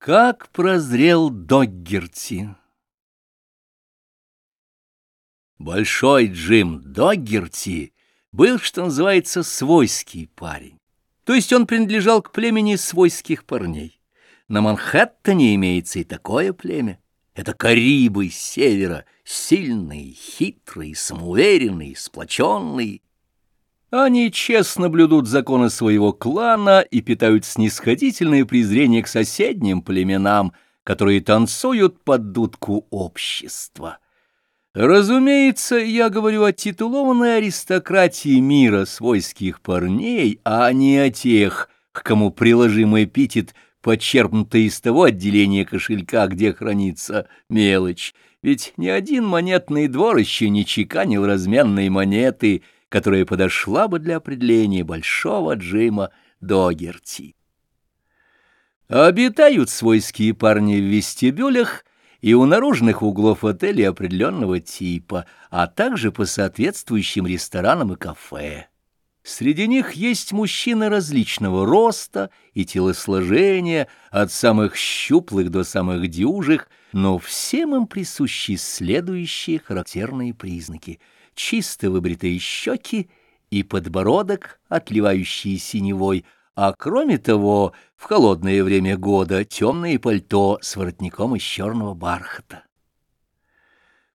Как прозрел Доггерти Большой Джим Доггерти был, что называется, свойский парень. То есть он принадлежал к племени свойских парней. На Манхэттене имеется и такое племя. Это Карибы севера, сильные, хитрые, самоуверенные, сплоченные. Они честно блюдут законы своего клана и питают снисходительное презрение к соседним племенам, которые танцуют под дудку общества. Разумеется, я говорю о титулованной аристократии мира свойских парней, а не о тех, к кому приложимый эпитет почерпнутый из того отделения кошелька, где хранится мелочь. Ведь ни один монетный двор еще не чеканил разменной монеты — которая подошла бы для определения большого Джима Догерти. Обитают свойские парни в вестибюлях и у наружных углов отелей определенного типа, а также по соответствующим ресторанам и кафе. Среди них есть мужчины различного роста и телосложения, от самых щуплых до самых дюжих, но всем им присущи следующие характерные признаки — чисто выбритые щеки и подбородок, отливающий синевой, а кроме того, в холодное время года темное пальто с воротником из черного бархата.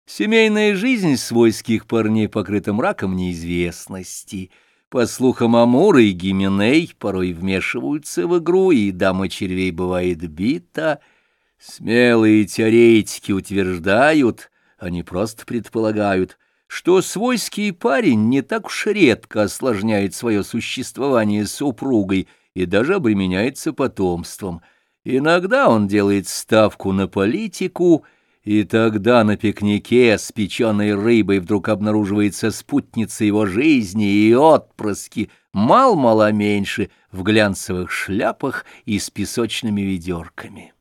Семейная жизнь свойских парней покрыта мраком неизвестности. По слухам, Амур и Гименей порой вмешиваются в игру, и дама червей бывает бита. Смелые теоретики утверждают, они просто предполагают — что свойский парень не так уж редко осложняет свое существование супругой и даже обременяется потомством. Иногда он делает ставку на политику, и тогда на пикнике с печеной рыбой вдруг обнаруживается спутница его жизни и отпрыски, мал-мало меньше, в глянцевых шляпах и с песочными ведерками.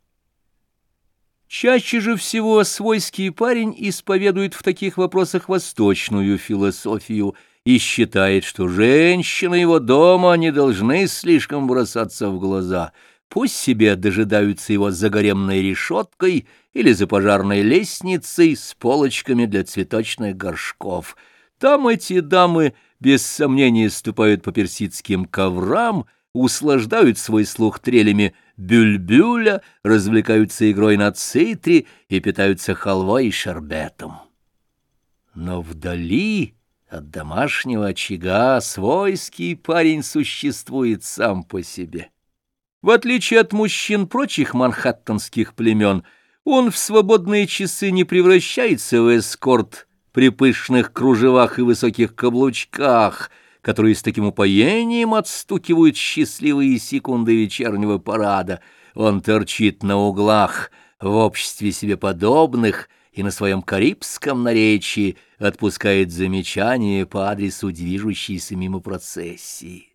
Чаще же всего свойский парень исповедует в таких вопросах восточную философию и считает, что женщины его дома не должны слишком бросаться в глаза, пусть себе дожидаются его за гаремной решеткой или за пожарной лестницей с полочками для цветочных горшков. Там эти дамы без сомнения ступают по персидским коврам, услаждают свой слух трелями бюльбюля, развлекаются игрой на цитре и питаются халвой и шербетом. Но вдали от домашнего очага свойский парень существует сам по себе. В отличие от мужчин прочих манхэттенских племен, он в свободные часы не превращается в эскорт при пышных кружевах и высоких каблучках — которые с таким упоением отстукивают счастливые секунды вечернего парада. Он торчит на углах в обществе себе подобных и на своем карибском наречии отпускает замечания по адресу движущейся мимо процессии.